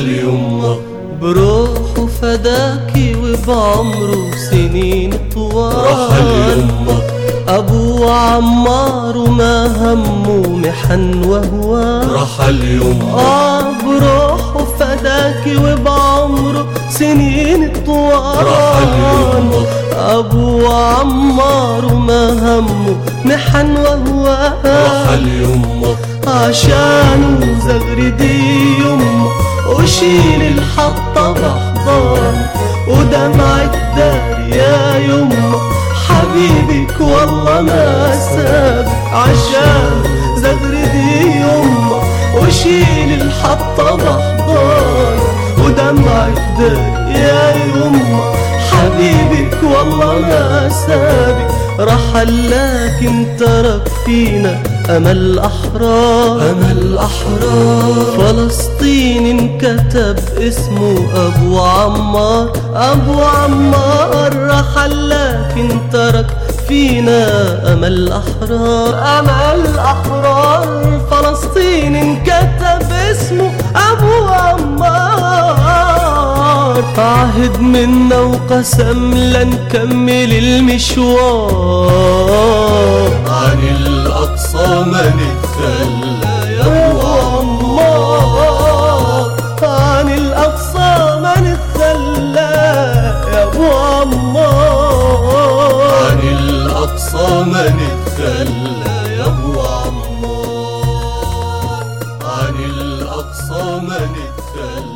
يمه بروحه فداكي وبعمره سنين طوال. أبو عمار وما همه محن وهوان رحل يمه آه بروحه فداكي وبعمره سنين طوال. رحل يمه أبو عمار وما همه محن وهوان رحل يمه عشانه زغردي يمه. وشيل الحطة بحضان ودمع الدار يا يمه حبيبك والله ما ساب عشان زغردي يمه وشيل الحطة بحضان ودمع الدار يا يمه حبيبك والله ما سابك رحل لكن ترك فينا أمل أحرار. أمل أحرار. فلسطين انكتب اسمه أبو عمار. أبو عمار رحل لكن ترك فينا أمل أحرار. أمل أحرار. فلسطين انكتب اسمه عهد منا وقسم لنكمل المشوار؟ عن الأقصى ما نتخلى يا أبو عمار عن الأقصى ما نتخلى يا أبو عمار عن الأقصى ما نتخلى يا أبو عمار عن الأقصى ما نتخلى